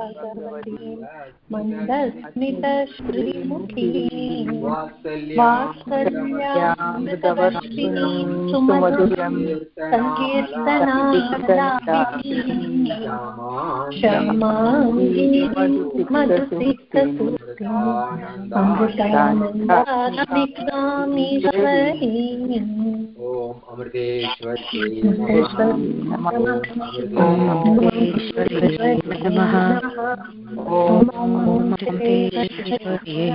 विलोकिनीम् मन्दस्मितश्रीमुखी वात्सल्यामृतवर्षिणीं सुमधुरं सङ्कीर्तनाक्षमाङ्गी मधुसिक्तमृतानन्दामिक्रामीश्वरी ॐ अमृतेश्वरी नमः। ॐ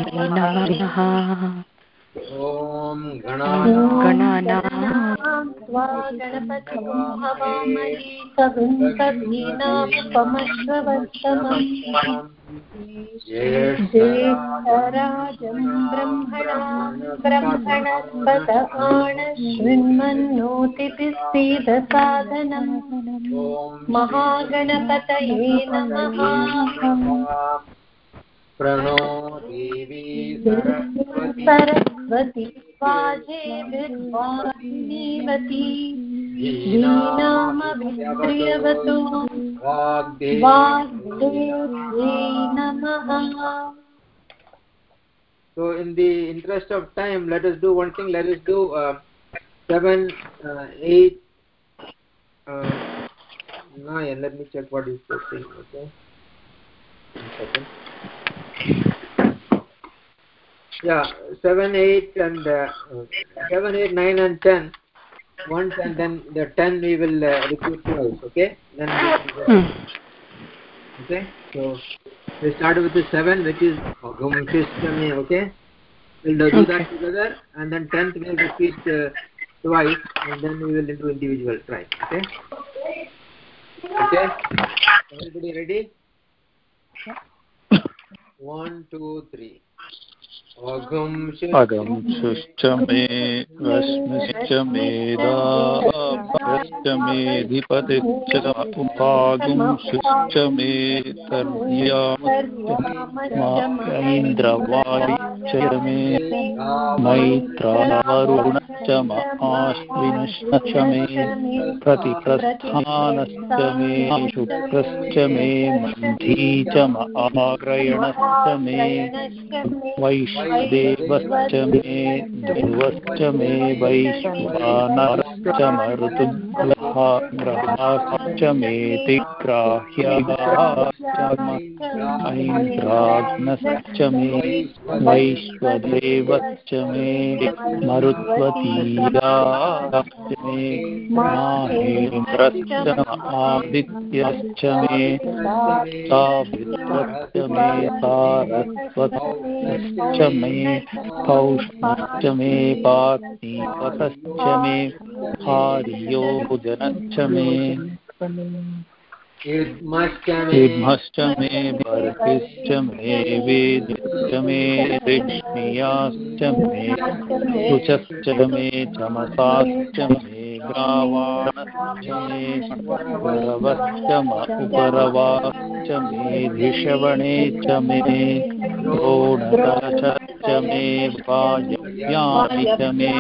नमः ॐ गणपतिं हवामलीकविन्तवीनामुपमश्रवस्तमम् ज्येष्ठराजं ब्रह्मणा ब्रह्मणस्पत आणशृण्वन्नोतिभिस्सीदसादनम् महागणपतये नमः। प्रणो देवी सरस्वती वाजेभिर्वाग्मीवती ीनामभिप्रियवतु वाग्देव्यै नमः So in the interest of time, let us do one thing. Let us do uh, seven, uh, eight, uh, nine. Let me check what is the thing. Okay, one second. Yeah, seven, eight, and uh, seven, eight, nine, and ten. Once and then the ten we will uh, repeat twice. Okay. Then. Hmm. Okay. So we start with the seven, which is Agumshistami. Okay. We'll do Okay. that together, and then tenth we'll repeat uh, twice, and then we will do individual try. Okay. Okay. Everybody ready? One, two, three. अगंशुश्च मे रश्मिश्च मेधाभ्यश्च मेधिपतिश्च उपागुंशुश्च मे तर्यामश्च मे मैत्रावरुणश्च म आश्विनश्च मे प्रतिप्रस्थानश्च मे शुक्रश्च मे मन्धी च म आग्रयणश्च मे वैश्वदेवश्च मे ध्रुवश्च मे वैश्वानरश्च मरुतुग्रह ग्रहाश्च मे वैश्वदेवश्च मे मरुत्वतीयाश्च मे माहेन्द्रश्च आदित्यश्च मे मे मे पौष्णश्च मे पात्नीपतश्च मे हार्योजनश्च मे सिंहश्च मे बर्हिश्च मे वेदश्च मे ऋष्णियाश्च मे मे चमसाश्च मे ग्रावाणश्च मे वरवश्च म उपरवाश्च मे धिषवणे च मे द्रोणतरचश्च मे वायव्यानि च मे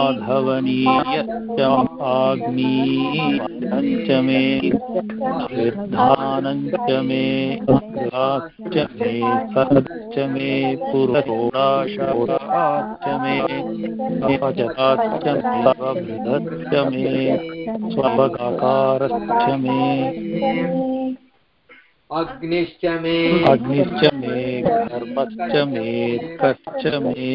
आधवनीयश्च आग्नीयश्च मे निर्धानञ्च मे मे सदश्च मे पुरोडाशाश्च मे अपजताश्च मे स्वभृतश्च मे स्वभगाकारश्च मे अग्निश्च मे अग्निश्च मे धर्मश्च मे कश्च मे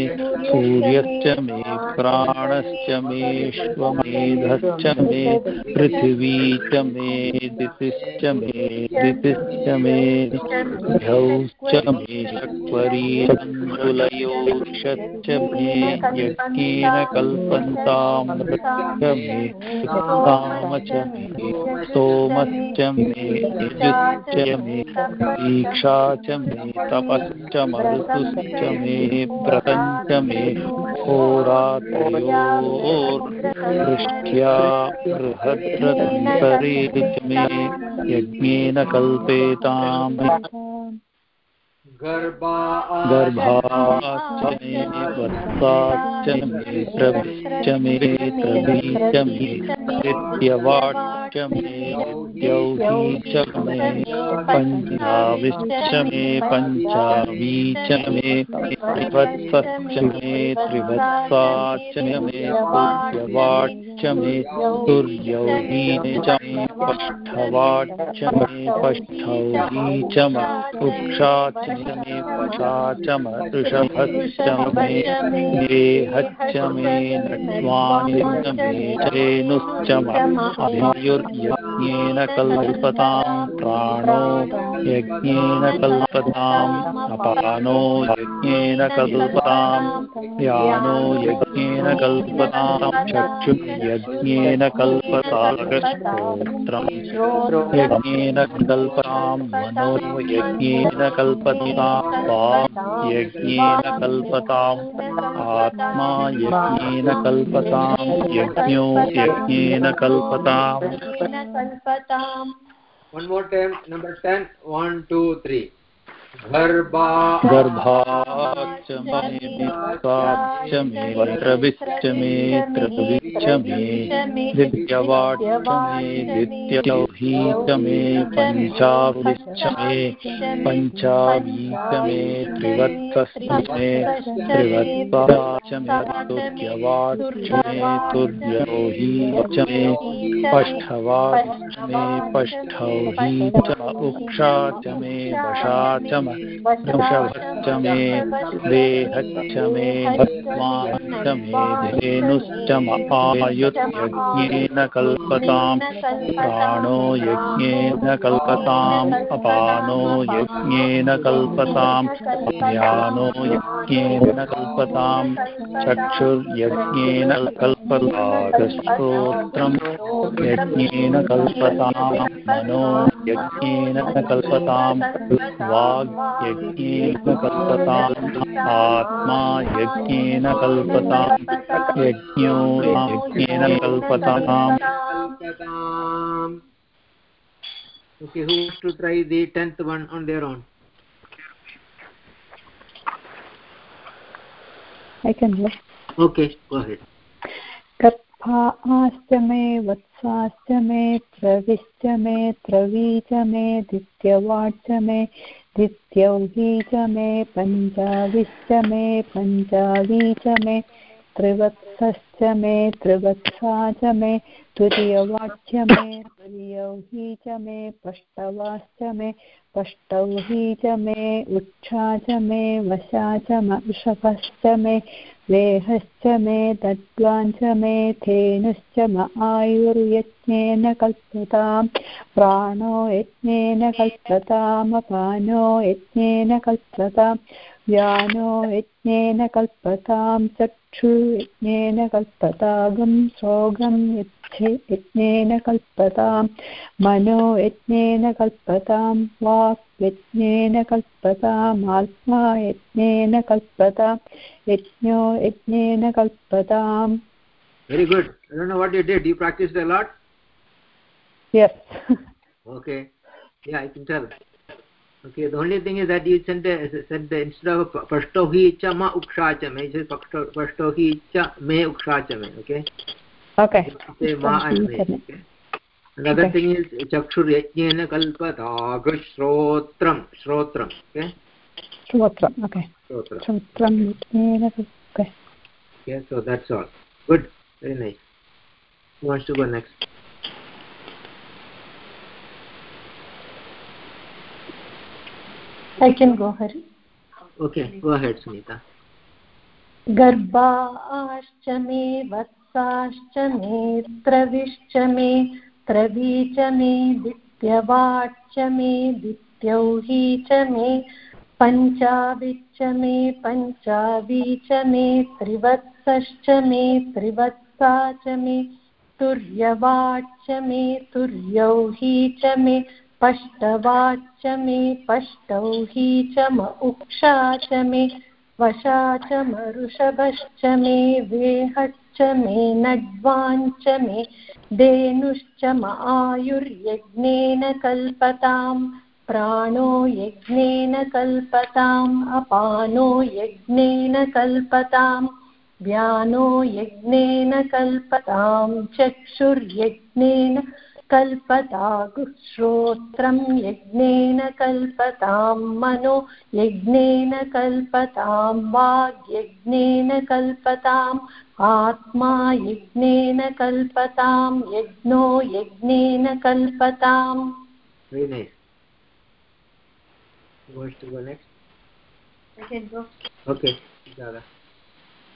सूर्यश्च मे प्राणश्च मेष्वमेधश्च मे पृथिवी च मे दितिश्च मे दितिश्च मे द्यौश्च मे शक्वरी चक्वरीरङ्गुलयोषश्च मे यज्ञेन कल्पन्तामृतश्च मे काम मे सोमश्च मे यजुश्च मे दीक्षा च मे तपश्च मरुतुश्च मे व्रतञ्च मे होरात्रयोर्वृष्ट्या बृहद्रतन्तरे च मे यज्ञेन कल्पेताम् गर्भाश्च मे वत्साश्च मे प्रविश्च मे मे मे द्यौही च मे पञ्चाविश्च मे पञ्चावी च मे मे त्रिवत्साश्च मे पूज्यवाट्च मे तुर्यौही च मे पष्ठवाट्च मे पष्ठौही च मे उक्षाच्च मे पशाच ऋषभश्च मे देहच्च मे नट्वानिश्च मे चेनुश्च अभियुर्यज्ञेन कल्पतां प्राणो यज्ञेन कल्पताम् अपानो यज्ञेन कल्पतां यानो यज्ञेन कल्पतां चक्षुर्यज्ञेन कल्पतागश्रोत्रम् यज्ञेन कल्पतां मनो यज्ञेन कल्पतां वाक् यज्ञेन कल्पताम् आत्मा यज्ञेन कल्पतां यज्ञो यज्ञेन कल्पताम् One more time, number 10, 1, 2, 3. गर्भाच्च मे वित्ताच्च मे द्रविश्च मे द्रविश्च मे मे मे मे पञ्चावीच मे त्रिवत्सश्च मे त्रिवत्साच मे तुर्यवाच्च मे तुर्यौही च मे पष्ठवाच्च मे पष्ठौही उक्षा च मे वशा च वृषभश्च मे देहच्च मे भस्माच्च मे धेनुश्च आयुर्यज्ञेन कल्पतां प्राणो यज्ञेन कल्पताम् अपानो यज्ञेन कल्पतां ज्ञानो यज्ञेन कल्पतां चक्षुर्यज्ञेन कल्पतागश्रोत्रम् यज्ञेन कल्पतां मनो यज्ञेन कल्पतां वाग् यज्ञेन कल्पताम् आत्मा यज्ञेन कल्पताम् यज्ञो यज्ञेन कल्पताम् Okay, who wants to try the tenth one on their own? I can go. Okay, go ahead. गर्भाश्च मे वत्साश्च मे प्रविश्च मे त्रवी च मे दित्यवाच्च मे दित्यौही च मे पञ्चाविश्च मे पञ्चावी च मे त्रिवत्सश्च मे त्रिवत्सा च मे तुर्यवाच्च मे तुर्यौही च मे पष्टवाश्च मे पष्टौही च मे उच्छा च मे वशा च मे देहश्च मे तद्वाञ्च मे धेनुश्च म आयुर्यज्ञेन कल्पताम्, प्राणो यज्ञेन कल्पतामपानो यज्ञेन कल्पताम्, व्यानो यज्ञेन कल्पतां चक्षुर्यज्ञेन कल्पतागं, सोगं यज्ञेन कल्पतां मनो यज्ञेन कल्पतां वाक् यज्ञेन कल्पताम् आत्मा यज्ञेन कल्पतां यज्ञो यज्ञेन कल्पताम् Very good. I don't know what you did. You practiced a lot? Yes. okay. Yeah, I can tell. Okay, the only thing is that you said the, said the instead of pashto hi cha ma uksha cha me, said pashto hi cha me uksha cha me, okay? Okay. Say ma and me, okay? Shrotram, shrotram, okay? Shrotram, okay. Shrotram. Shrotram yajnena okay. Okay, so that's all. Good, very nice. Who wants to go next? I can go, Hari. Okay, go ahead, Sunita. गर्भाश्च मे वत्साश्च मे त्रविश्च मे त्रवी च मे दित्यवाच्च मे दित्यौही च मे पञ्चाविच्च मे पञ्चावी च मे त्रिवत्सश्च मे त्रिवत्सा च मे तुर्यवाच्च मे तुर्यौही च मे पष्टवाच्च मे पष्टौ हि च म उक्षा च मे वशा च मरुषभश्च मे वेहश्च मे नड्वाञ्च मे धेनुश्च म आयुर्यज्ञेन कल्पताम्, प्राणो यज्ञेन कल्पताम्, अपानो यज्ञेन कल्पताम्, व्यानो यज्ञेन कल्पताम्, चक्षुर्यज्ञेन कल्पता श्रोत्रं यज्ञेन कल्पतां मनो यज्ञेन कल्पतां वाग्यज्ञेन कल्पताम् आत्मा यज्ञेन कल्पतां यज्ञो यज्ञेन कल्पताम् Very nice. Who wants to go next? I can go. Okay, Jada.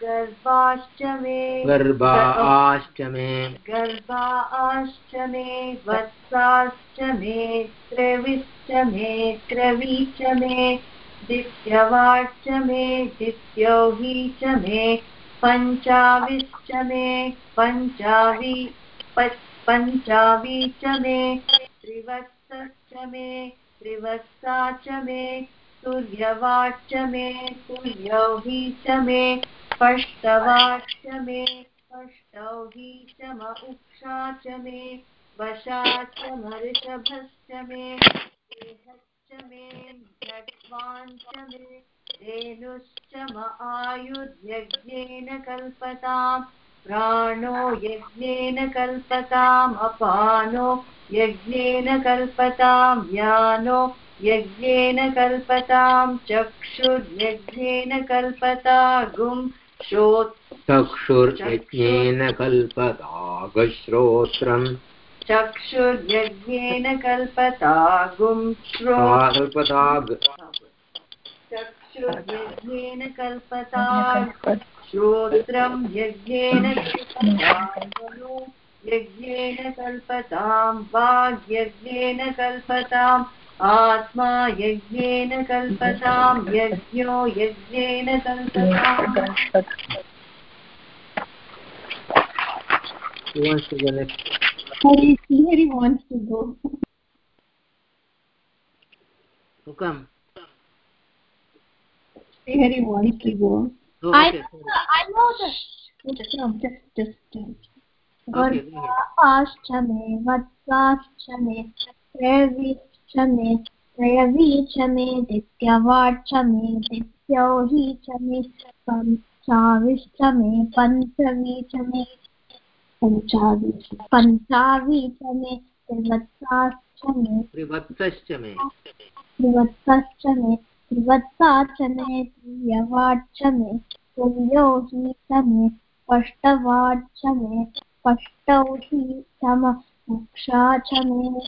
गर्भाश्च मे गर्भाश्च मे गर्भाश्च मे वत्साश्च मे त्रविश्च मे त्रवीच मे दित्यवाच्च मे दित्यौही च मे पञ्चाविश्च मे पञ्चावी पञ्चावी च मे त्रिवत्सश्च मे त्रिवत्सा च मे स्पष्टौ हि च म उक्षा च मे वशा च मऋषभश्च मे देहश्च मे नट्वाञ्च मे धेनुश्च म आयुर्यज्ञेन कल्पताम्, प्राणो यज्ञेन कल्पताम्, अपानो यज्ञेन कल्पताम्, यानो यज्ञेन कल्पताम्, चक्षुर्यज्ञेन कल्पता, गुम् चक्षुर्यज्ञेन कल्पतागश्रोत्रम् चक्षुर्यज्ञेन कल्पता गुम् कल्पताग् चक्षुर्यज्ञेन कल्पता श्रोत्रं यज्ञेन यज्ञेन कल्पतां वाग्यज्ञेन कल्पताम् आत्मा यज्ञेन कल्पतां यज्ञो यज्ञेन कल्पताम् Who wants to go next? Hari, Hari wants to go. Who come? Hari wants to go. Oh, I, okay. sorry. I know this. Just, no, just, just, just. Okay, go ahead. गर्भाश्च मे वत्साश्च मे त्रयवीश्च मे त्रयवी च मे दित्यवाच्च मे दित्यौही च मे पञ्चाविश्च मे पञ्चवी च मे पञ्चावी पञ्चावी च मे त्रिवत्साश्च मे त्रिवत्सश्च मे त्रिवत्सश्च मे त्रिवत्सा च मे तुल्यवाच्च मे तुल्यो हि च मे स्पष्टवाच्च मे स्पष्टौ हि सम मोक्षा च मे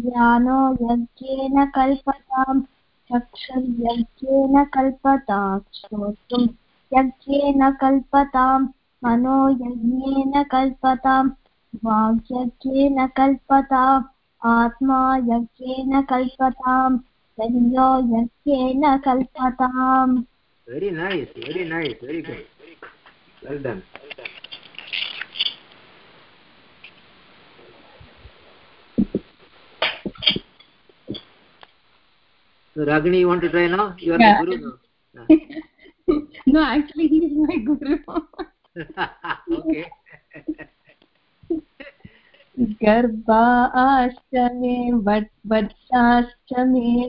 ज्ञानो यज्ञेन कल्पताम् चक्षुर्यज्ञेन कल्पताम् श्रोतुं यज्ञेन कल्पताम् मनो यज्ञेन कल्पताम् वाग्यज्ञेन कल्पताम् आत्मा यज्ञेन कल्पताम् यज्ञो यज्ञेन कल्पताम् very nice very nice, very good. Well done. So ragini you want to try now you are Yeah. the guru now no, actually, he is my guru. okay गर्भाश्च मे वत् वत्साश्च मे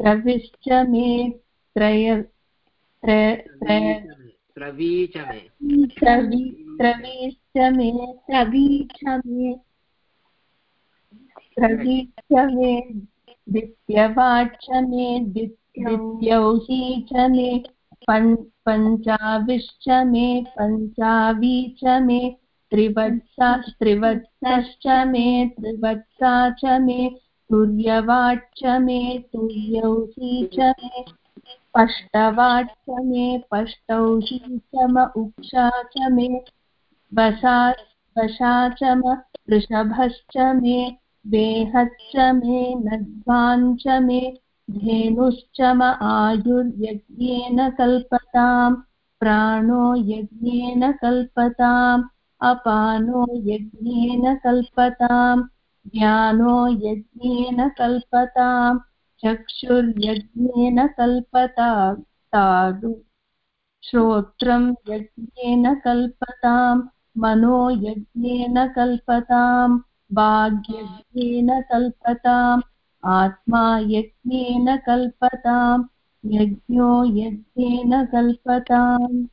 त्रविश्च मे त्रय मे त्रवि त्रवीश्च मे त्रवी च मे त्रवी मे दित्यवाच्च मे दित्यौही च मे पञ् पञ्चाविश्च मे पञ्चावी च मे त्रिवत्सा त्रिवत्सश्च मे त्रिवत्सा च मे तुर्यवाच्च मे तुर्यौहि च मे पष्टवाच्च मे पष्टौहि च म उक्षा च मे वसा वशा च म वृषभश्च मे वेहश्च मे नध्वाञ्च मे धेनुश्च म आयुर्यज्ञेन कल्पताम् प्राणो यज्ञेन कल्पताम् अपानो यज्ञेन कल्पताम् ज्ञानो यज्ञेन कल्पताम् चक्षुर्यज्ञेन कल्पता तादु श्रोत्रं यज्ञेन कल्पताम् मनो यज्ञेन कल्पताम् भाग्यज्ञेन कल्पताम् आत्मा यज्ञेन कल्पताम् यज्ञो यज्ञेन कल्पताम्।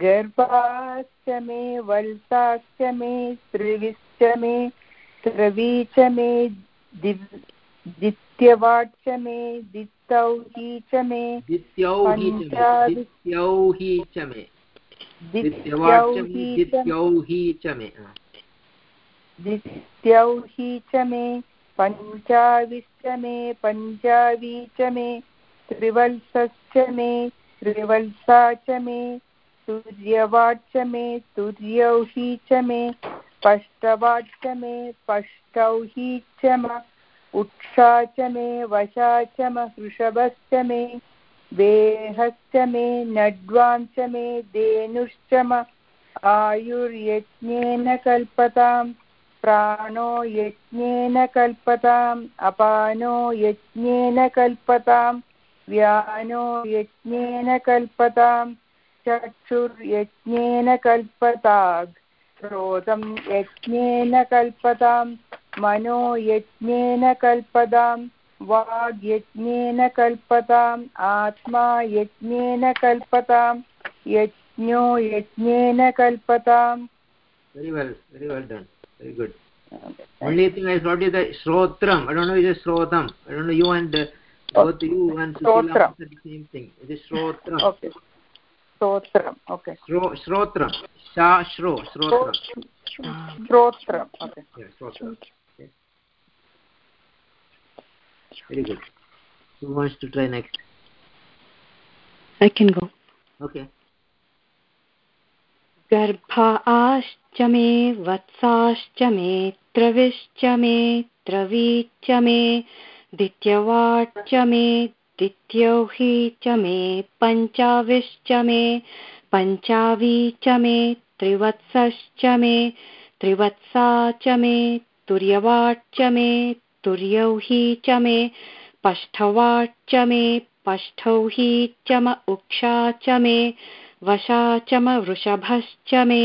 गर्भाश्च मे वल्ताश्च मे त्रिविश्च मे त्रवी मे मे दित्तौही च मे। दित्यौहि च मे पञ्चादि- दित्यौहि च मे। मे दित्यौही च मे। हा. दित्यौही च मे पञ्चाविश्च मे पञ्चावी च मे त्रिवल्सश्च मे त्रिवल्सा च मे तुर्यवाच्च मे तुर्यौही च मे। पष्टवाच्च मे पष्टौही च म, उक्षा च मे, वशा च म, वृषभश्च मे वेहश्च मे, नड्वाञ्च मे, धेनुश्च म, आयुर्यज्ञेन कल्पताम्, प्राणो यज्ञेन कल्पताम्, अपानो यज्ञेन कल्पताम्, व्यानो यज्ञेन कल्पताम्, चक्षुर्यज्ञेन कल्पताग्। श्रोतं यज्ञेन कल्पताम् मनो यज्ञेन कल्पताम् वाग्यज्ञेन कल्पताम् आत्मा यज्ञेन कल्पताम् यज्ञो यज्ञेन कल्पताम् Very well, very well done. Very good. okay. Only thing I you the Shrotram. I don't know is Shrotam. I don't know you and uh, both you and Shrotram. the same thing. It is Shrotram. Okay Stotram okay Shrotram. Sha, Shro, Shrotram. श्रोत्रम् okay. Very good. Who wants to try next? I can go. Okay. गर्भाश्च मे वत्साश्च मे त्रविश्च मे त्रवीश्च मे द्वितीयवाच्च मे द्वितीयौहि च मे, पञ्चाविश्च मे, पञ्चावी च मे, त्रिवत्सश्च मे, त्रिवत्सा च मे तुर्यवाच्च मे तुर्यौहि च मे पष्ठवाच्च मे पष्ठौहि च म, उक्षा च मे, वशा च म, वृषभश्च मे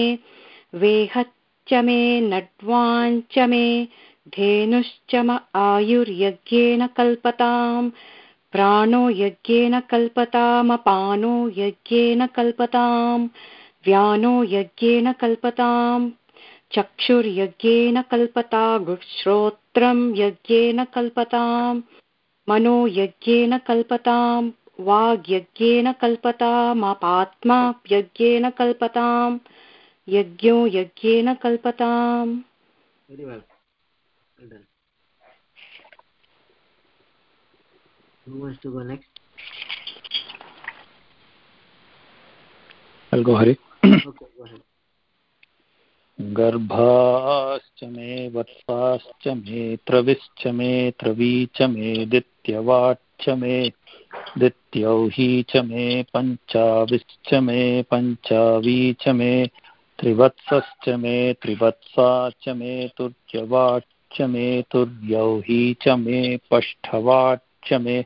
वेहच्च मे नड्वाञ्च मे, धेनुश्च म, आयुर्यज्ञेन कल्पताम् प्राणो यज्ञेन कल्पतामपानो यज्ञेन कल्पताम्, व्यानो यज्ञेन कल्पताम्, चक्षुर्यज्ञेन कल्पता श्रोत्रं यज्ञेन कल्पताम्, मनो यज्ञेन कल्पताम्, वाग्यज्ञेन कल्पतामापात्मा यज्ञेन कल्पताम्, यज्ञो यज्ञेन कल्पताम् Very well. Well done. Who wants to go next? I'll go Hari. Okay, go ahead. गर्भाश्च मे वत्साश्च मे त्रविश्च मे त्रवी च मे दित्यवाच्च मे दित्यौही च मे पञ्चाविश्च मे पञ्चावी च मे त्रिवत्सश्च मे त्रिवत्सा च मे तुर्यवाच्च मे तुर्यौही च मे पष्ठवाच्च मे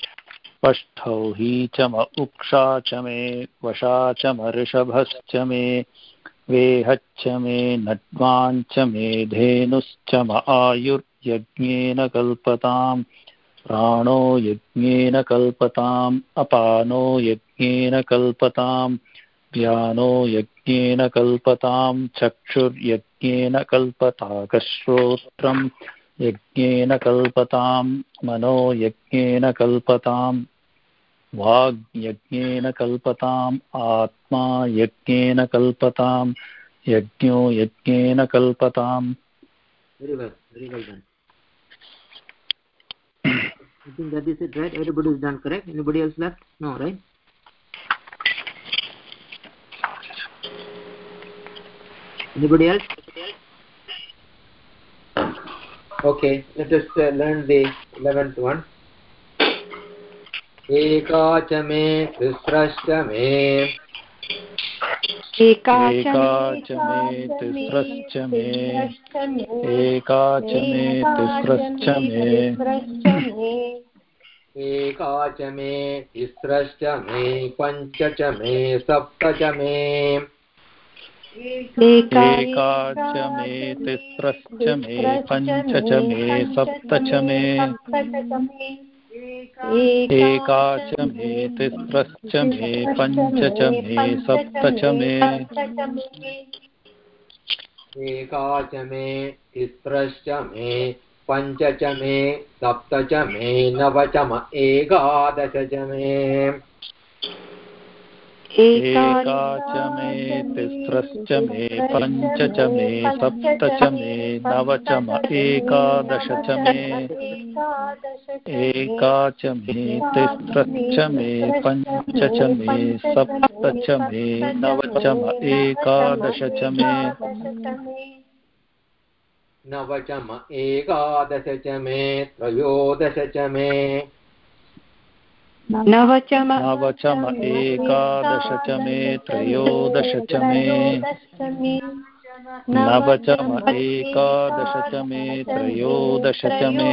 पष्ठौही च म उक्षा च मे वशा च म ऋषभश्च मे वेहच्च मे नड्वाञ्च मे धेनुश्च म आयुर्यज्ञेन कल्पताम् प्राणो यज्ञेन कल्पताम् अपानो यज्ञेन कल्पताम् व्यानो यज्ञेन कल्पताम् चक्षुर्यज्ञेन कल्पताकश्रोत्रम् यज्ञेन कल्पतां मनो यज्ञेन कल्पतां वाग् यज्ञेन कल्पताम् आत्मा यज्ञेन कल्पतां यज्ञो यज्ञेन कल्पताम् very well very well done i think that is it right everybody is done correct anybody else left no right Anybody else? anybody else okay let us uh, learn the 11th one. एका च मे तिस्रश्च मे एका च मे तिस्रश्च मे एका च मे तिस्रश्च मे एका च मे तिस्रश्च मे पञ्च च मे सप्त च मे एका च मे तिस्रश्च मे पञ्च च मे सप्त च मे एका च मे तिस्रश्च मे पञ्च च मे सप्त च मे एका च मे तिस्रश्च मे पञ्च च मे सप्त च मे नव च म एकादश च मे एका च मे तिस्रश्च मे पञ्च च मे सप्त च मे नव च म एकादश च मे एका च मे तिस्रश्च मे पञ्च च मे सप्त च मे नव च म एकादश च मे नव च म एकादश च मे त्रयोदश च मे नवचम नवचम एकादश च मे त्रयोदश च मे नवचम एकादश च मे त्रयोदश च मे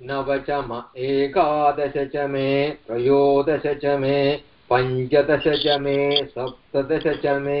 नव च म एकादश च मे त्रयोदश च मे पञ्चदश च मे सप्तदश च मे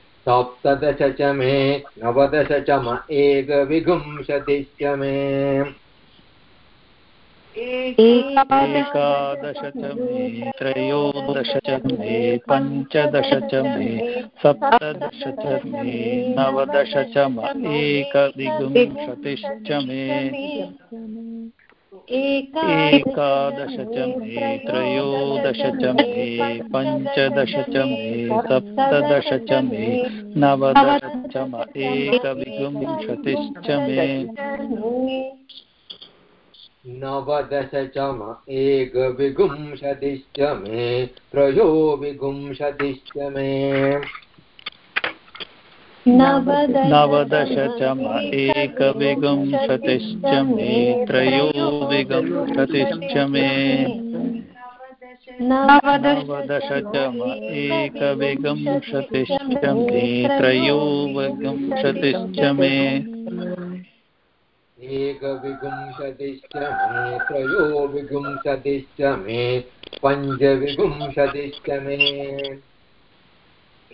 सप्तदश च मे नवदश च म एकविंशतिश्च मे एकादश च मे त्रयोदश च मे पञ्चदश च मे सप्तदश च मे नवदश च म एकविंशतिश्च मे एकादश च मे त्रयोदश च मे पञ्चदश च मे सप्तदश च मे नवदश च म एकविंशतिश्च मे नवदश च म एकविंशतिश्च मे त्रयोविंशतिश्च मे नवदश च म एकविंशतिश्च मे त्रयोविंशतिश्च मे नवदश च म एकविंशतिश्च मे मे एकविंशतिश्च मे मे पञ्चविंशतिश्च मे मे त्रयोविंशतिश्च मे मे एकविंशतिश्च मे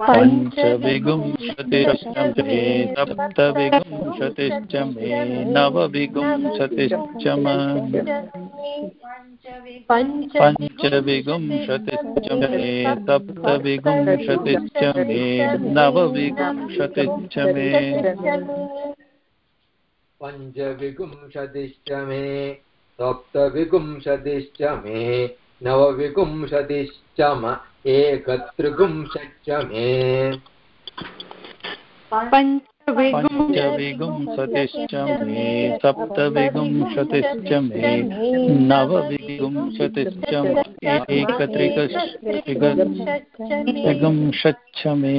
सप्तविंशतिश्च मे नवविंशतिश्च मे पञ्चविंशतिश्च मे सप्तविंशतिश्च मे नवविंशतिश्च म एकत्रिंशच्च मे पञ्चविंशतिश्च मे सप्तविंशतिश्च मे नवविंशतिश्च एकत्रिकत्रिगंशच्च मे पञ्चविगुंसतिश्च मे सप्तविगुंसतिश्च मे नवविगुंसतिश्च एकत्रिगुंसच्च मे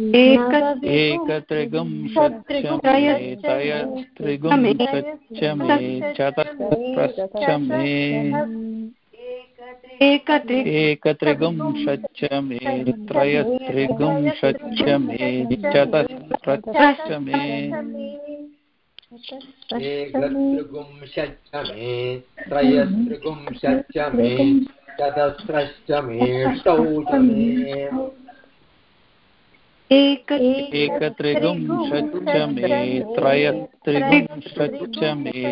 एकत्रिगुंशच्च मे त्रयस्त्रिगुंशच्च मे चतस्रश्च मे एकत्रिगुंशच्च मे त्रयस्त्रिगुंशच्च मे चतस्रश्च मे षौ च मे। एकत्रिगुंशच्च मे त्रयस्त्रिगुंशच्च मे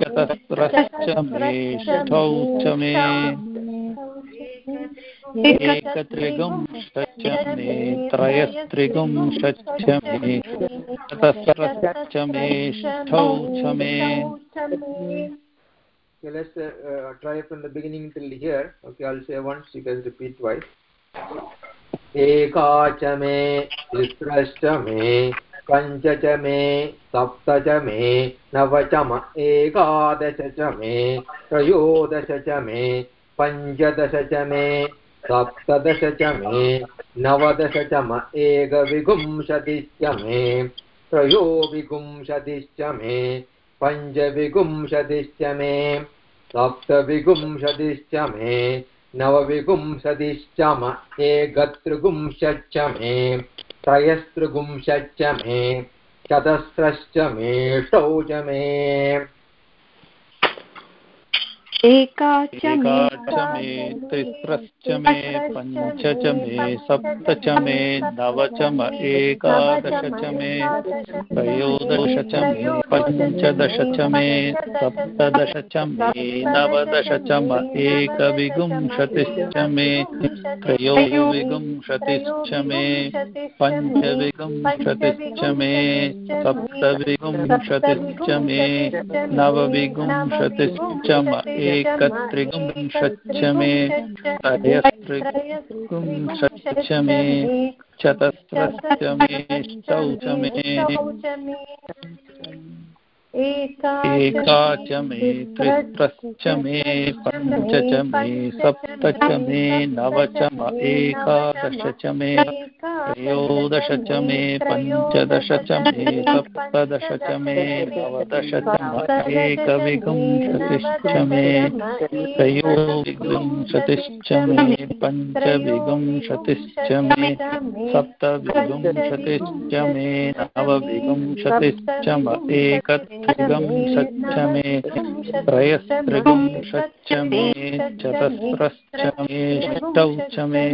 चतस्रश्च मे षौ च मे एकत्रिगुंशच्च मे त्रयस्त्रिगुंशच्च मे चतस्रश्च मे षौ च मे Okay, let's uh, uh, try from the beginning till here. Okay, I'll say once, you guys repeat twice. एका च मे तिस्रश्च मे पञ्च च मे सप्त च मे नव च म एकादश च मे त्रयोदश च मे पञ्चदश च मे सप्तदश च मे नवदश च म एकविंशतिश्च मे त्रयोविंशतिश्च मे पञ्चविंशतिश्च मे सप्तविंशतिश्च मे नवविगुंशदिश्चम एकतृगुंशच्च मे त्रयस्तृगुंशच्च मे चतस्रश्चमेषौ च मे एका च मे तिस्रश्च मे पञ्च च मे सप्त च मे नव च म एकादश च मे त्रयोदश च मे पञ्चदश च मे सप्तदश च मे नवदश च म एकविंशतिश्च मे त्रयोविंशतिश्च मे पञ्चविंशतिश्च मे सप्तविंशतिश्च मे नवविंशतिश्च म एकत्रिंशच्च मे त्रयस्त्रिंशच्च मे चतस्रश्च मे षौ च मे एका च मे मे पञ्च च मे सप्त च मे नव च म एकादश च मे त्रयोदश च मे पञ्चदश च मे सप्तदश च मे नवदश च म मे त्रयोविंशतिश्च मे पञ्चविंशतिश्च मे मे म एकत्रिंशच्च मे त्रयस्त्रिंशच्च मे चतस्रश्च मे षौ च मे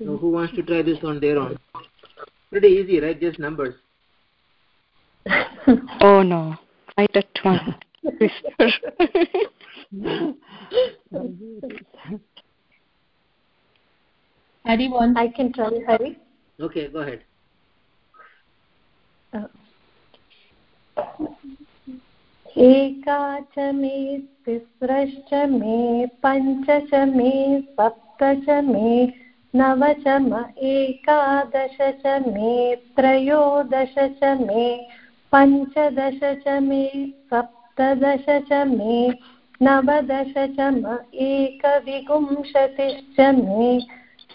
So who wants to try this on their own? Pretty easy, right? Just numbers. oh no I that one whisper Hari one. I can try Hari. Okay, go ahead. एका च मे तिस्रश्च मे पञ्च च मे सप्त च मे नव च म एकादश च मे त्रयोदश च मे पञ्चदश च मे सप्तदश च मे नवदश च म एकविंशतिश्च मे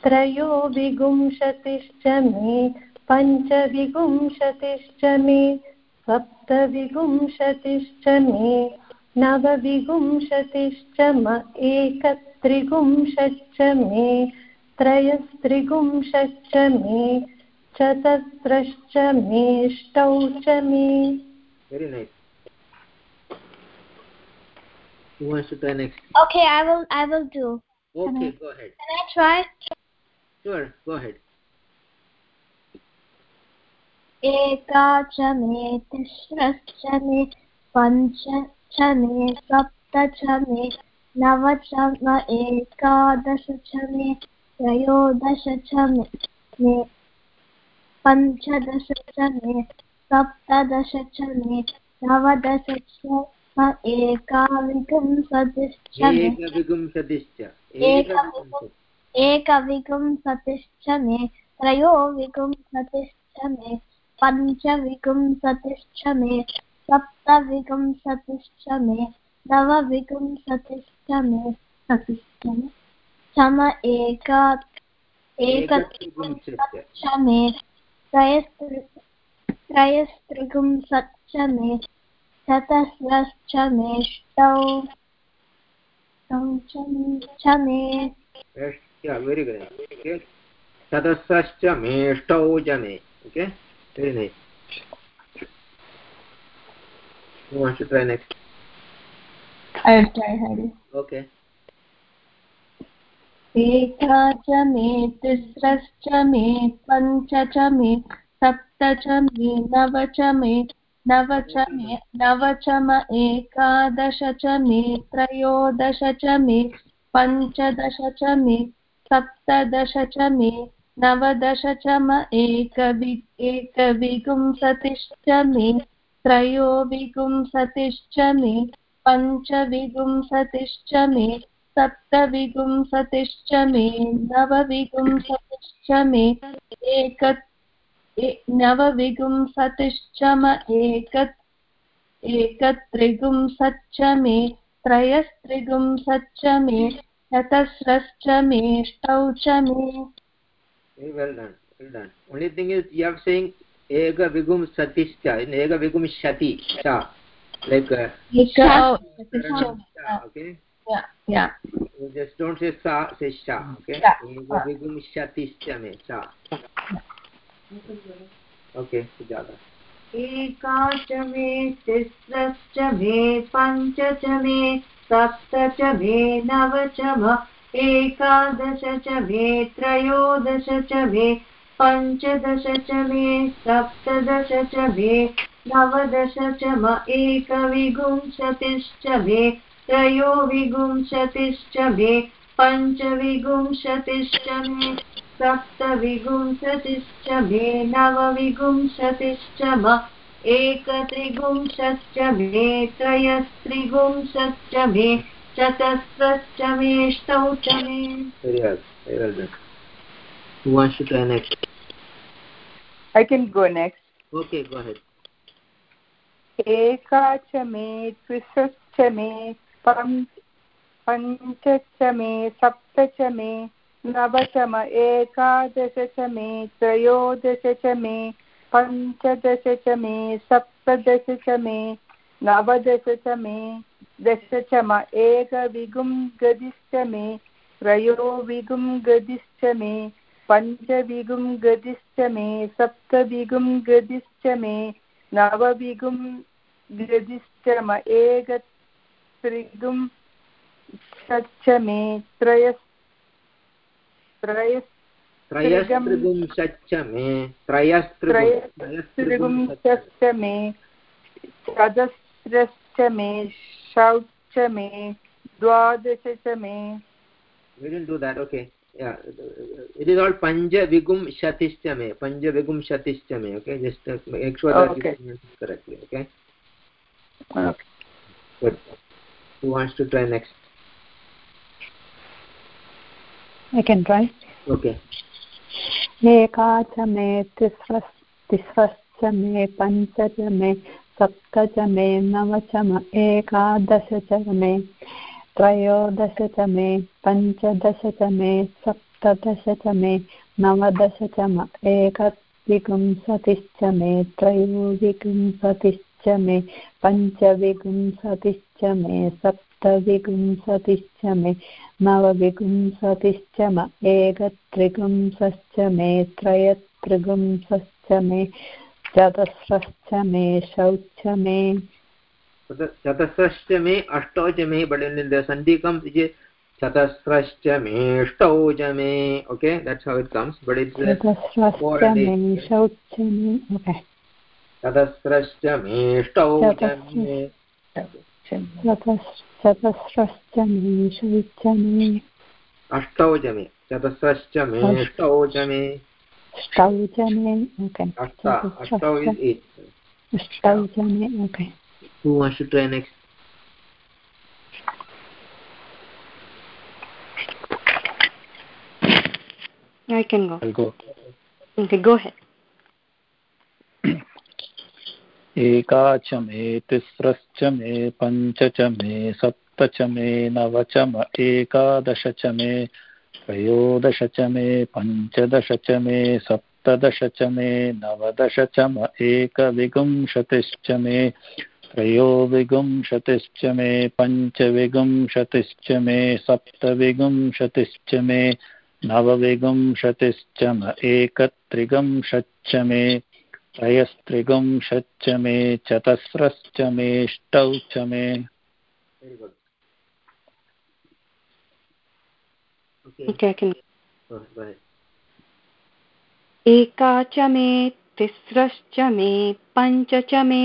त्रयोविंशतिश्च मे पञ्चविंशतिश्च मे सप्त सप्तविंशतिश्च मे नवविंशतिश्च म एकत्रिंशच्च मे त्रयस्त्रिंशच्च मे चतस्रश्च मेष्टौ च मे very nice who wants to try next okay i will i will do okay go ahead can i try sure go ahead एका च मे तिस्रश्च मे पञ्च च मे सप्त च मे नव च म एकादश च मे त्रयोदश च मे पञ्चदश च मे सप्तदश च मे नवदश च म एकाविंशतिश्च। मे एकविंशतिश्च। मे त्रयोविंशतिश्च मे पञ्चविंशतिश्च मे सप्तविंशतिश्च मे नवविंशतिश्च मे सम एका एकत्रिंशच्च मे त्रयस्त्रिंशच्च मे चतस्रश्च मेष्टौ च मे very good. Okay. चतस्रश्च मेष्टौ च मे okay. Very nice who wants to try next i'll try hari okay एका च मे तिस्रश्च मे पञ्च च मे सप्त च मे नव च मे नव च मे नव च म एकादश च मे त्रयोदश च मे पञ्चदश च मे सप्तदश च मे नवदश च म एकवि एकविंशतिश्च मे त्रयोविंशतिश्च मे पञ्चविंशतिश्च मे सप्तविंशतिश्च मे नवविंशतिश्च मे एक नवविंशतिश्च म एक एकत्रिंशच्च मे त्रयस्त्रिंशच्च मे चतस्रश्च मेष्टौ च मे। Well done well done only thing is you are saying ega vigum satischa in ega vigum shati cha like uh, okay yeah yeah you just don't say sa say sha okay ega vigum shatischa me cha okay sujata एका च मे तिस्रश्च मे पञ्च च मे सप्त च मे नव च म एकादश च मे त्रयोदश च मे पञ्चदश च मे सप्तदश च मे नवदश च म एकविंशतिश्च मे त्रयोविंशतिश्च मे पञ्चविंशतिश्च मे सप्तविंशतिश्च मे नवविंशतिश्च म एकत्रिंशच्च मे त्रयस्त्रिंशच्च मे चतस्रश्च मेष्टौ च मे who wants to try एका च मे त्रिशश्च मे पञ्च च मे सप्त च मे नव च म एकादश च मे त्रयोदश च मे पञ्चदश च मे सप्तदश च मे नवदश च मे दश च म एकविगुं गदिश्च मे त्रयोविगुं गदिश्च मे पञ्चविगुं गदिश्च मे सप्तविगुं गदिश्च मे नवविगुं गदिश्च म एकत्रिगुं षच्च मे त्रयस् त्रयस् त्रयस्त्रिगुंशच्च मे त्रयस्त्रिगुंशश्च मे चतस्रश्च मे षौच मे द्वादश च मे we didn't do that okay yeah it is all panja vigum shatischa me panja vigum shatischa me okay just uh, make sure that okay. you pronounce it correctly okay okay. good who wants to try next I can try. okay एका च मे तिस्रस् तिस्रश्च मे पञ्च च मे सप्त च मे नव च म एकादश च मे त्रयोदश च मे पञ्चदश च मे सप्तदश च मे नवदश च म एकविंशतिश्च मे त्रयोविंशतिश्च तिस्रश्च मे पञ्चविंशतिश्च मे सप्तविंशतिश्च मे नवविंशतिश्च म एकत्रिपुंसश्च मे त्रयत्रिपुंसश्च मे चतस्रश्चमे शौचमे। चतस्रश्चमे अष्टौचमे बडे सन्धि कम्स् इज् चतस्रश्चमे अष्टौचमे okay that's how it comes but it चतस्रश्चमे okay चतस्रश्चमेष्टौचमे चतस्रश्चमे शौचमे। अष्टौचमे चतस्रश्चमेष्टौचमे ष्टौ च मे ओके is च मे okay who wants to try next I can go. I'll go. Okay, go ahead. एका च मे तिस्रश्च मे पञ्च च मे सप्त च मे नव च म एकादश च मे त्रयोदश च मे पञ्चदश च मे सप्तदश च मे नवदश च म एकविंशतिश्च मे त्रयोविंशतिश्च मे पञ्चविंशतिश्च मे मे नवविंशतिश्च म एकत्रिंशच्च मे त्रयस्त्रिंशच्च मे चतस्रश्च मेष्टौ च मे एका च मे तिस्रश्च मे पञ्च च मे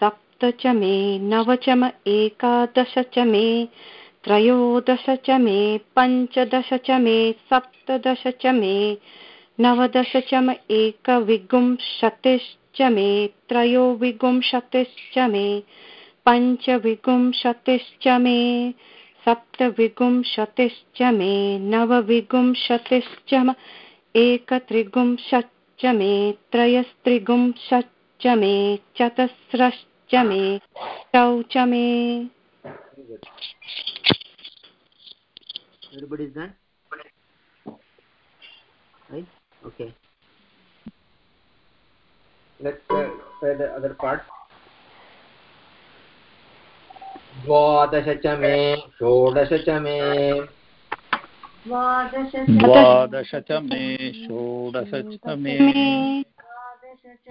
सप्त च मे नव च म एकादश च मे त्रयोदश च मे पञ्चदश च मे सप्तदश च मे नवदश च म एकविंशतिश्च मे त्रयोविंशतिश्च मे पञ्चविंशतिश्च मे सप्तविंशतिश्च मे नवविंशतिश्च म एकत्रिंशच्च मे त्रयस्त्रिंशच्च मे चतस्रश्च मे षौ च मे? Right? Okay. Let's uh, try the other part. द्वादश च मे षोडश च मे द्वादश च मे षोडश च मे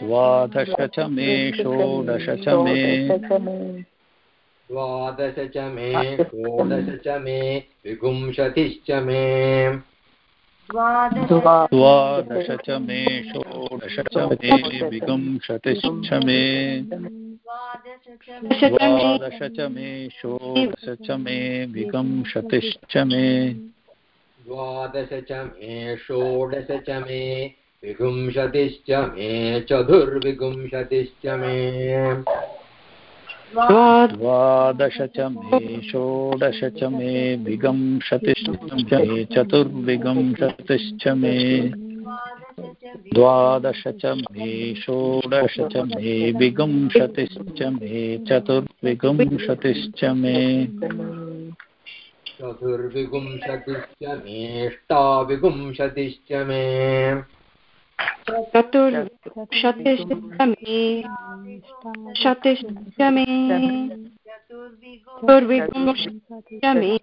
द्वादश च मे षोडश च मे द्वादश च मे षोडश च मे विगुंशतिश्च मे द्वादश च मे षोडश च मे विगुंशतिश्च मे द्वादश च मे षोडश च मे विगुंशतिश्च मे द्वादश च मे षोडश च मे विगुंशतिश्च मे चतुर्विगुंशतिश्च मे द्वादश च मे षोडश च मे विगंशतिश्च मे चतुर्विगंशतिश्च मे द्वादश च मे षोडश च मे विगंशतिश्च मे चतुर्विगंशतिश्च मे चतुर्विगुंशतिश्च मेष्टाविगुंशतिश्च मे चतुर्विंशतिश्च मे शतिश्च मे चतुर्विंशतिश्च मे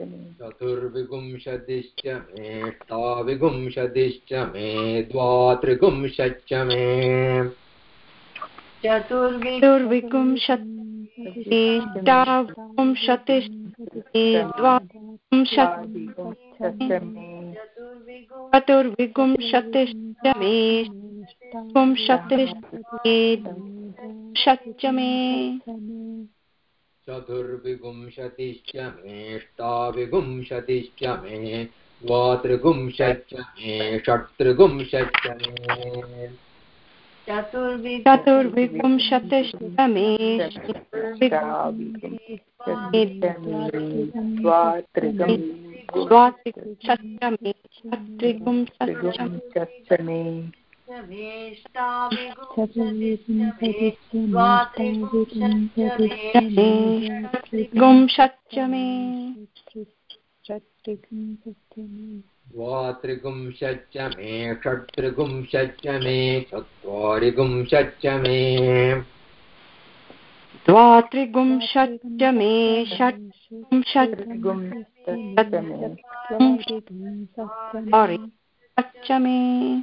चतुर्विगुंशतिश्च मेष्टाविगुंशतिश्च मे द्वात्रिगुंशच्च मे। चतुर्विंशतिश्च मे चतुर्विंशतिश्च मे विंशतिश्च मे। चतुर्विंशतिश्च मेष्टाविगुंशतिश्च मे द्वात्रिगुंशच्च मे षट्त्रिगुंशच्च मे। चतुर्विंशतिश्च मे षट्त्रिंशच्च मे। गुंशच्च मे द्वात्रिगुंशच्च मे षट्त्रिगुंशच्च मे चत्वारिगुंशच्च मे द्वात्रिगुंशच्च मे षट् षट् मे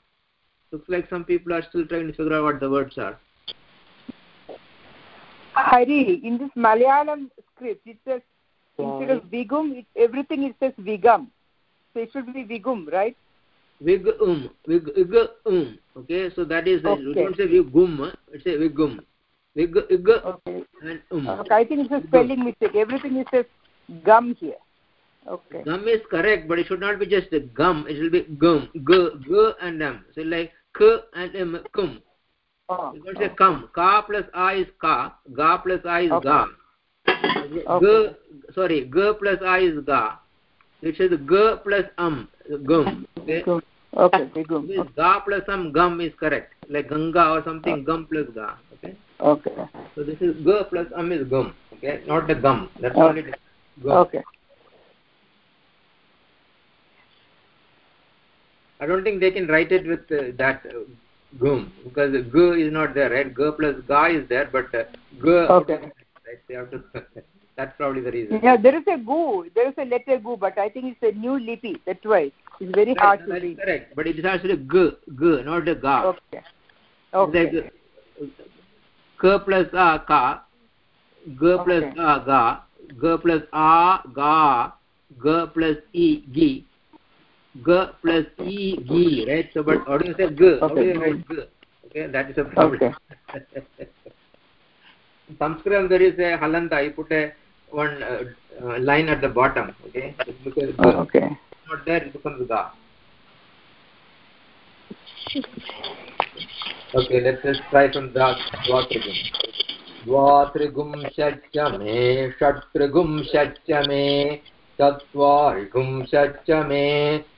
Looks like some people are still trying to figure out what the words are. Hari, in this Malayalam script, it says instead of Vigum, it, everything it says Vigam. So it should be Vigum, right? Vig um, vig ig um. Okay, so that is Okay. you don't say vigum, it's a vigum. Vig ig Okay. and um. okay. I think it's a spelling mistake. Everything is says gum here. Okay. Gum is correct, but it should not be just gum. It will be gum, g, g and um. So like k and m, kum. Oh, You don't say cum. Ka plus a is ka. Ga plus a is Okay. ga. Okay. G, sorry, g plus a is ga. It says g plus um, gum. Okay. Okay, Vigum. This ga plus um gum is correct. Like ganga or something, gum plus ga. Okay. Okay. So this is g plus um is gum. Okay, not the gum. That's Okay. only gum. Okay. I don't think they can write it with uh, that uh, gum because the g is not there, right? G plus ga is there, but uh, g. Okay. Right? They have to. that's probably the reason. Yeah, there is a gu. There is a letter gu, but I think it's a new lipi. That's why it's very Right, hard no, to read. correct, but it is actually g, g, not the ga. Okay. Okay. It's like k plus a ka, g plus Okay. a ga, g plus a ga, g plus e gi, g plus e gi, right? So, but how do you say g? How do Okay. you write g? Okay, that is a problem. Okay. Sanskrit, there is a halanta. You put a one uh, uh, line at the bottom. Okay, it's because g. Oh, okay. Not there, it becomes ga. Okay, let's just try from the Dvatrigum. द्वात्रिगुंशच्च मे षट्त्रिगुंशच्च मे चत्वारिगुंशच्च मे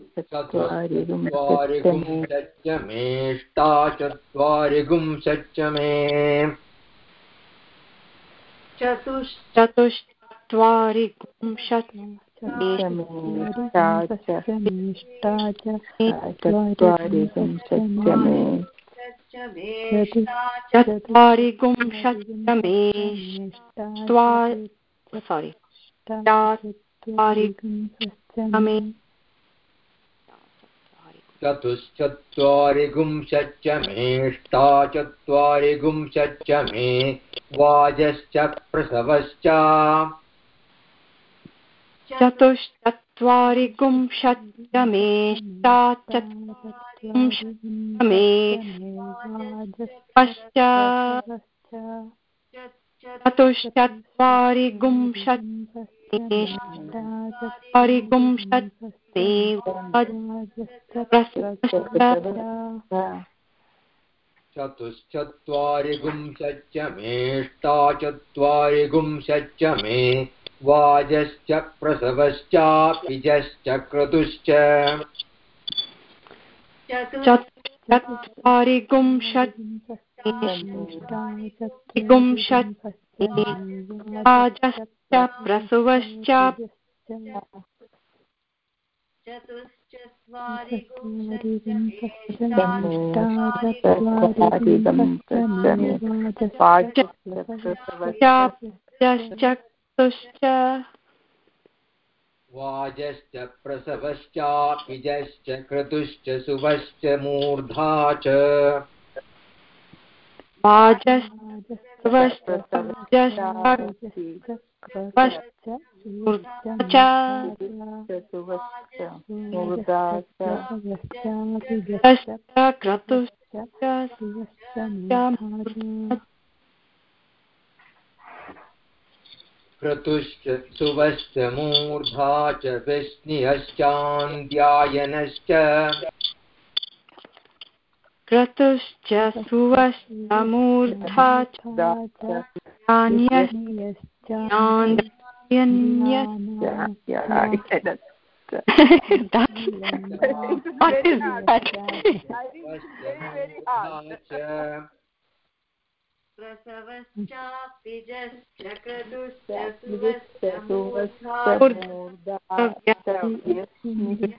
चतुश्चत्वारिगुंशच्च मेष्टाचत्वारिगुंशच्च मे चतुश् चतुश्चत्वारिंशत् चत्वारिगुंशश्च मे च मे चत्वारिंशत्च मे सारी मे चतुश्चत्वारिगुंशच्च मेष्टाचत्वारिगुंशच्च मे वाजश्च प्रसवश्च चतुश्चत्वारिंशत्च मे षट्चत्वारिंशत् मे पश्च चतुश्चत्वारिंशत् मे चत्वारिंशत् मे चतुश्चत्वारिगुंशच्च मेष्टाचत्वारिगुंशच्च मे वाजश्च प्रसवश्चापिजश्च क्रतुश्च गुंशत् राजश्च प्रसुवश्च वाजश्च प्रसवश्चापिजश्च क्रतुश्च सुवश्च मूर्धा च। क्रतुश्च सुवश्च मूर्धा च विष्णियश्चान्द्यायनश्च क्रतुश्च सुवश्च मूर्धा प्रसवश्चापिजश्च क्रतुश्च सुवश्च come to that okay don't worry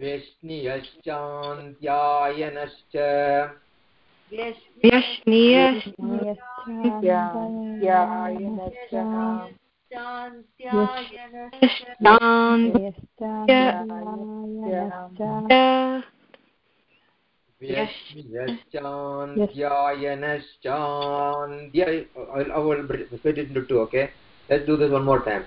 विष्णियश्चान्द्यायनश्च Vyashniyaschandyayanaschandya I will split it into two okay let's do this one more time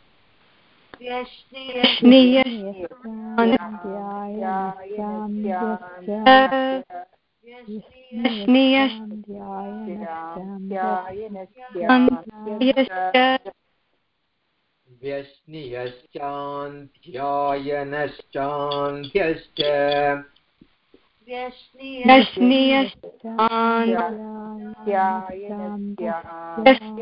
व्यश्नियश्चान्द्यायनश्चान्द्यश्च व्यश्नियश्चान्द्यायनश्चान्द्यश्च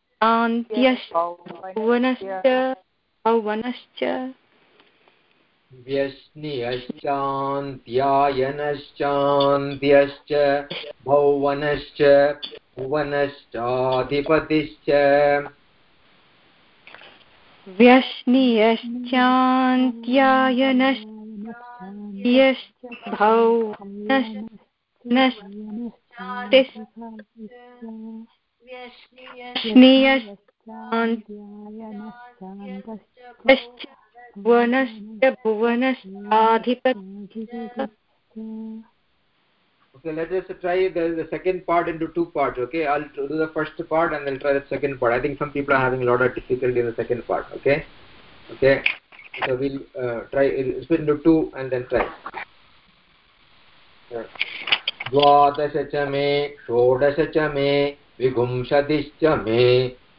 अन्त्यश्च भुवनश्च भुवनश्च भौवनश्च भुवनश्चाधिपतिश्च। व्यश्नियश्चान्त्यायनश्च भुवनश्च भुवनश्च भुवनश्चाधिपतिश्च Okay, let us try the, the second part into two parts. Okay, I'll do the first part and then try the second part. I think some people are having a lot of difficulty in the second part. Okay, okay. So we'll uh, try uh, split into two and then try. Uh, द्वादश च मे षोडश च मे विगुंशतिश्च मे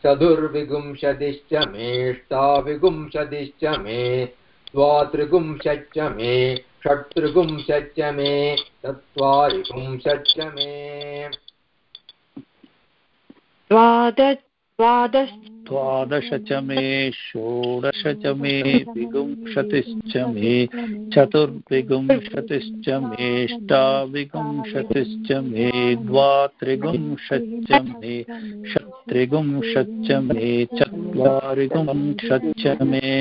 चतुर्विगुंशतिश्च मेष्टाविगुंशतिश्च मे द्वात्रिगुंशच्च मे षट्त्रिगुंशच्च मे चत्वारिगुंशच्च मे। द्वाद द्वादश द्वादश च मे षोडश च मे विगुंशतिश्च मे, चतुर्विगुंशतिश्च मेष्टाविगुंशतिश्च मे द्वात्रिगुंशच्च मे षत्रिगुंशच्च मे चत्वारिगुंशच्च मे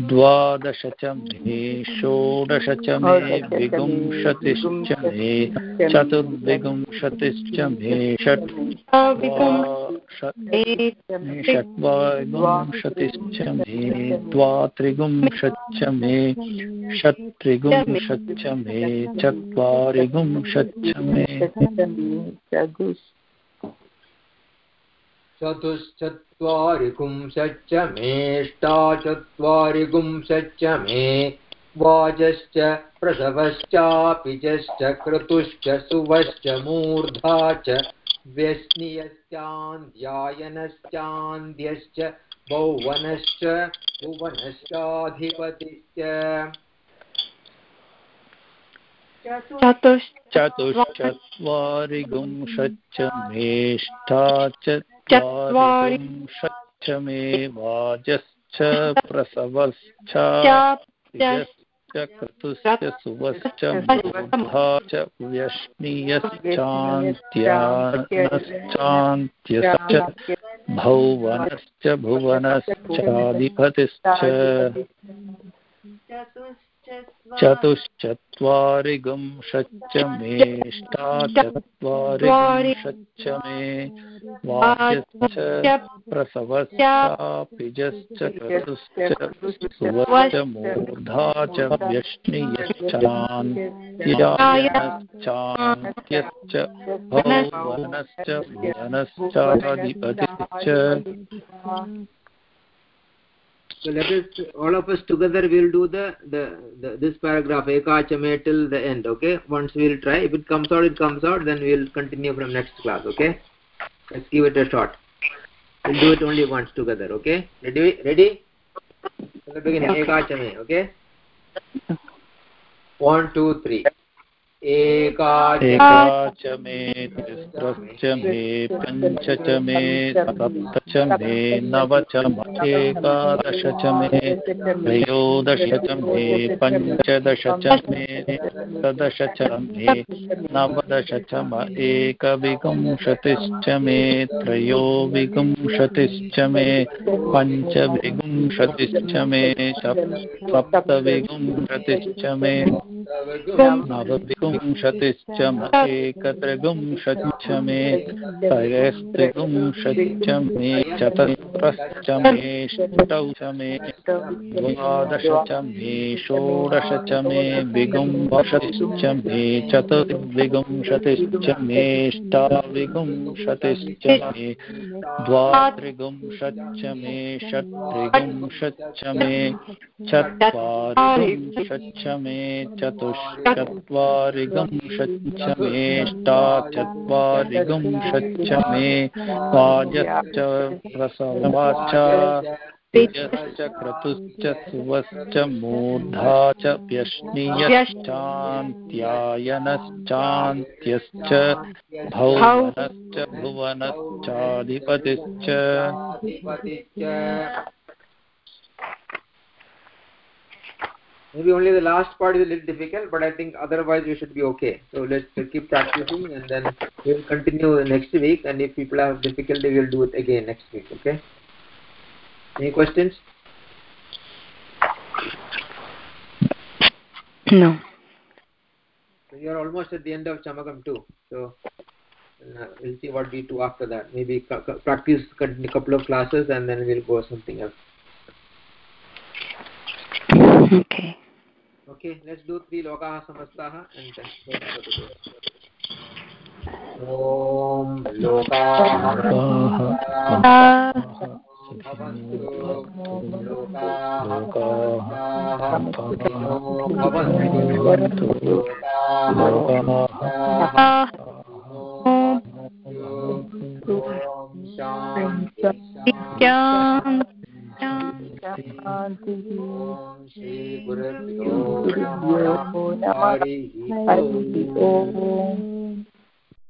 द्वादश च मे षोडश च मे विगुंशतिश्च मे चतुर्विगुंशतिश्च मे षट् षट्वाविंशतिश्च मे द्वात्रिगुंशच्च मे षट्त्रिगुंशच्च मे चत्वारिगुंशच्च मे चतुश्चत्वारिपुंसच्च मेष्टाचत्वारिपुंसच्च मे वाजश्च प्रसवश्चापिजश्च क्रतुश्च सुवश्च मूर्धा च व्यस्नियश्चान्द्यायनश्चान्द्यश्च भौवनश्च भुवनश्चाधिपतिश्च चतुश्चत्वारिगुंशच्च मेष्ठा चत्वारिंशच्च मे वाजश्च प्रसवश्च क्रतुश्च सुवश्च च व्यश्नियश्चान्त्यानश्चान्त्यश्च भौवनश्च भुवनश्चाधिपतिश्च चतुश्चत्वारिगुंशच्च मेष्टाचत्वारिगुंशच्च मे वाच्यश्च प्रसवश्चापिजश्च सुवश्च मूर्धा च व्यश्नियश्चान्त्यश्चान्त्यश्च भौवनश्च भुवनश्चाधिपतिश्च So let us, all of us together we will do the, the, the this paragraph ekachame till the end, okay? Once we'll try. If it comes out, it comes out. Then we'll continue from next class, okay? Let's give it a shot. We'll do it only once together, okay? Ready? Ready? From the beginning, ekachame, okay? One, two, three. एका च मे तिस्रश्च मे पञ्च च मे सप्त च मे नव च एकादश च मे त्रयोदश च मे पञ्चदश च मे सदश च मे नवदश च म एकविंशतिश्च मे त्रयोविंशतिश्च मे पञ्चविंशतिश्च मे सप्तविंशतिश्च मे म एकत्रिविंशतिश्च मे त्रयस्त्रिविंशतिश्च मे चतुस्रश्च मे षष्टौ च मे द्वादश च मे षोडश च मे विगुंशतिश्च मे चतुर्विंशतिश्च मेष्टाविंशतिश्च मे द्वात्रिविंशच्च मे षट्त्रिविंशच्च मे चत्वारिंशच्च मे चतुश्चत्वारिंशच्च मेष्टाचत्वारिंशच्च मे वाजश्च प्रसवाच्च तेजश्च क्रतुश्च सुवश्च मूर्धा च व्यश्नियश्चान्त्यायनश्चान्त्यश्च भौवनश्च भुवनश्चाधिपतिश्च maybe only the last part is a little difficult but i think otherwise we should be okay. So let's keep practicing and then we'll continue the next week. And if people have difficulty we'll do it again next week okay? Any questions? No. So you're almost at the end of chamakam too. So uh, we'll see what we do after that. Maybe practice a couple of classes and then we'll go something else okay okay let's do three lokaha samastaha and ॐ लोकाः भवन्तु लोकाः नमः हरिः ओम्